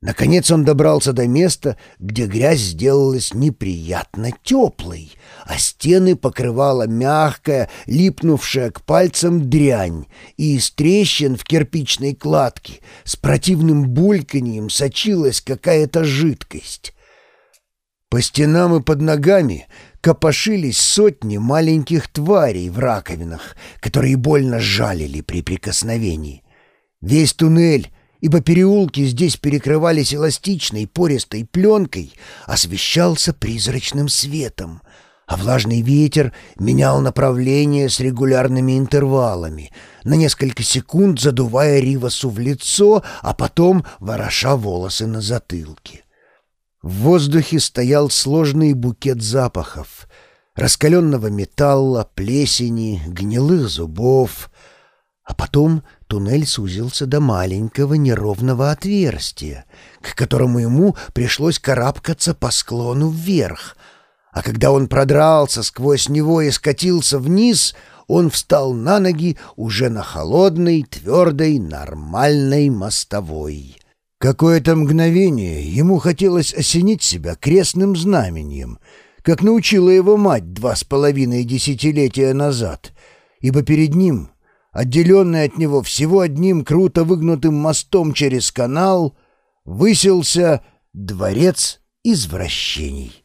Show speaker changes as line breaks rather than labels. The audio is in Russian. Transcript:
Наконец он добрался до места, где грязь сделалась неприятно теплой, а стены покрывала мягкая, липнувшая к пальцам дрянь, и из трещин в кирпичной кладке с противным бульканьем сочилась какая-то жидкость. По стенам и под ногами копошились сотни маленьких тварей в раковинах, которые больно жалили при прикосновении. Весь туннель ибо переулки здесь перекрывались эластичной пористой пленкой, освещался призрачным светом, а влажный ветер менял направление с регулярными интервалами, на несколько секунд задувая Ривасу в лицо, а потом вороша волосы на затылке. В воздухе стоял сложный букет запахов — раскаленного металла, плесени, гнилых зубов, а потом туннель сузился до маленького неровного отверстия, к которому ему пришлось карабкаться по склону вверх. А когда он продрался сквозь него и скатился вниз, он встал на ноги уже на холодной, твердой, нормальной мостовой. Какое-то мгновение ему хотелось осенить себя крестным знамением, как научила его мать два с половиной десятилетия назад, ибо перед ним отделенный от него всего одним круто выгнутым мостом через канал, высился дворец извращений.